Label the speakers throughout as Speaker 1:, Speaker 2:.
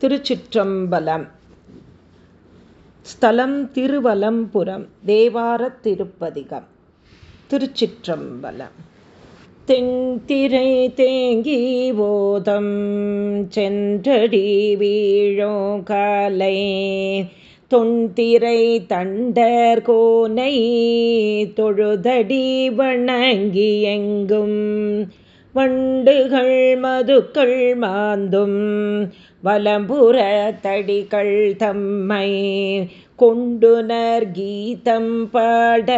Speaker 1: திருச்சிற்றம்பலம். ஸ்தலம் திருவலம்புரம் தேவார திருப்பதிகம். திருச்சிற்றம்பலம். தென்திரை தேங்கி போதம் சென்றடி வீழோ காலை. தொன்திரை தண்டர் கோனை தொழுதடி வணங்கி எங்கும். வண்டுகள் மதுக்கள் மாந்தும் வலம்புற தடிகள் தம்மை கொண்டுனர் கீதம் பாட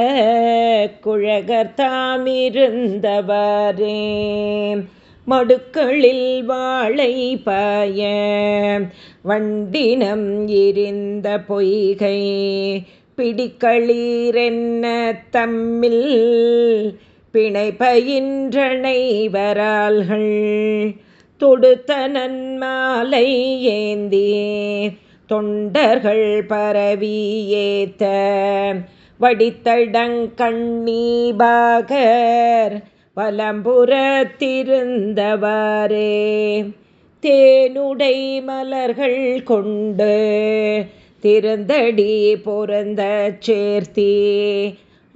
Speaker 1: குழகர் தாமிருந்தவரே. மடுக்களில் வாழை பாய வண்டினம் இருந்த பொய்கை பிடிக்களீரென்ன தம்மில் பிணை பயின்றனை வரால்கள் தொடுத்த நன்மாலை ஏந்தி தொண்டர்கள் பரவி ஏத்த வடித்தடங்கண்ணீபாகர் வலம்புறத்திருந்தவாரே தேனுடை மலர்கள் கொண்டு திருந்தடி பொருந்த சேர்த்தே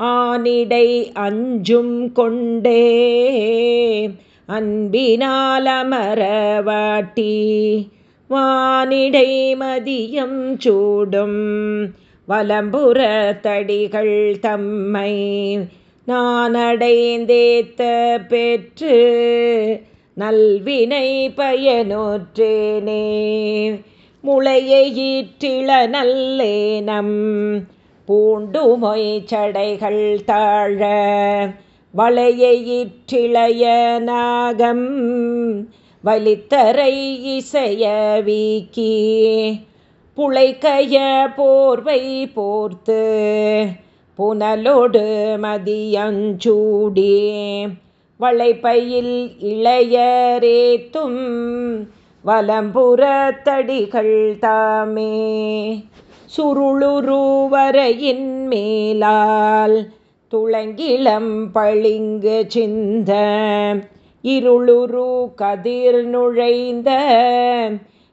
Speaker 1: ஆனிடை அஞ்சும் கொண்டே அன்பினால் அமரவாட்டி வானிடை மதியம் சூடும் வலம்புற தடிகள் தம்மை. நானடைந்தேத்த பெற்று நல்வினை பயனோற்றேனே. முளையீற்றிள நல்லேனம் பூண்டு மொய்ச்சடைகள் தாழ வளையிற்றிளைய நாகம் வலித்தரை இசைய வீக்கி புழைக்கைய போர்வை போர்த்து புனலோடு மதியஞ்சூடி வளைப்பையில் இளையரேத்தும் வலம்புறத்தடிகள் தாமே. சுருளுருவரையின் மேலால் துளங்கிளம் பளிங்கு சிந்த. இருளுரு கதிர் நுழைந்த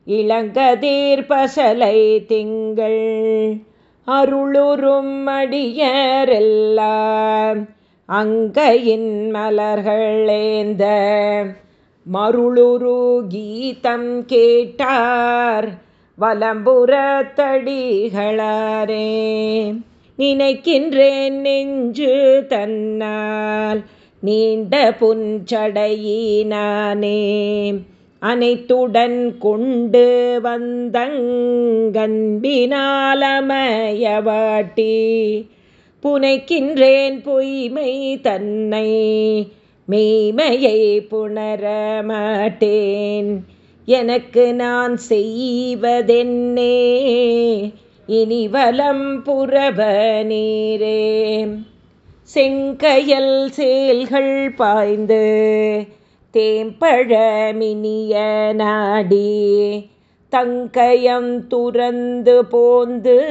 Speaker 1: இளங்கதிர் பசலை திங்கள். அருளுரும் அடியரெல்லாம் அங்கையின் மலர்களேந்த மருளுரு கீதம் கேட்டார் வலம்புறத்தடிகளாரே நினைக்கின்றேன் நெஞ்சு தன்னால் நீண்ட புஞ்சடையினானே அனைத்துடன் கொண்டு வந்தங்கன்பினாலமயவாட்டி புனைக்கின்றேன் பொய்மை தன்னை மெய்மையை புணரமாட்டேன். எனக்கு நான் செய்வதென்னே? இனி வலம் புறவ நீரே. செங்கையல் செயல்கள் பாய்ந்து தேம்பழமினிய நாடி. தங்கயம் துறந்து போந்து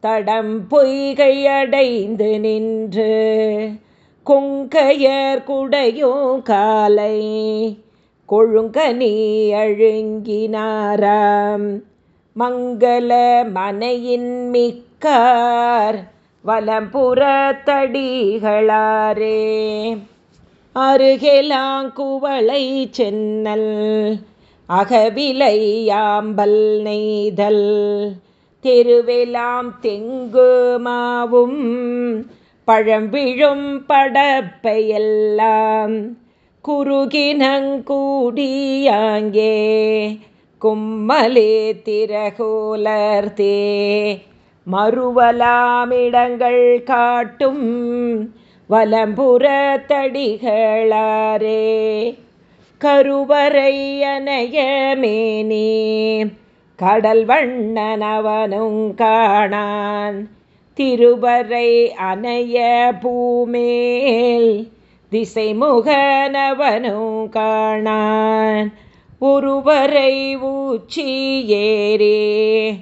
Speaker 1: தடம் பொய்கை அடைந்து நின்று. கொங்கையர் குடையோ காலை கொழுங்கனி அழுங்கினாராம். மங்கள மனையின் மிக்கார் வலம்புறத்தடிகளாரே அருகெலாங்குவளை சென்னல் அகவிலை யாம்பல் நெய்தல். தெருவெலாம் தெங்கு மாவும் பழம் விழும் படப்பையெல்லாம் குறுகினங்கூடியாங்கே கும்மலே திரகோலர்தே மறுவலாமிடங்கள் காட்டும் வலம்புறத்தடிகளாரே கருவறை அனையமேனே கடல் வண்ணனவனும் காணான் திருவரை அனைய பூமேல். திசைமுகனவனும் காணான். ஒருவரை ஊச்சி ஏறே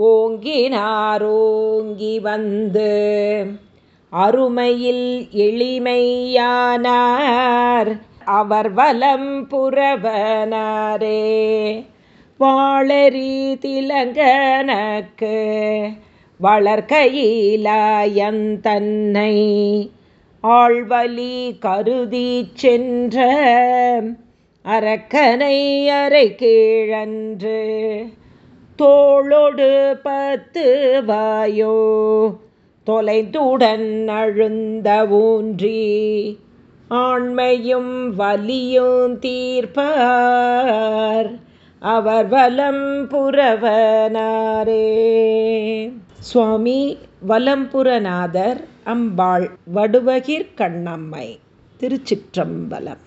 Speaker 1: ஓங்கினாரோங்கி வந்து. அருமையில் எளிமையானார் அவர் வலம் புறவனாரே வாழறி திலங்கனக்கு வளர்கையிலாயன் தன்னை ஆழ்வலி கருதி சென்ற அரக்கனை அரை கீழன்று தோளொடு பத்து வாயோ தொலைந்துடன் அழுந்த ஊன்றி ஆண்மையும் வலியும் தீர்ப்பார். அவர் வலம் புறவனாரே சுவாமி வலம்புரநாதர் அம்பாள் வடுவகிர் கண்ணம்மை திருச்சிற்றம்பலம்.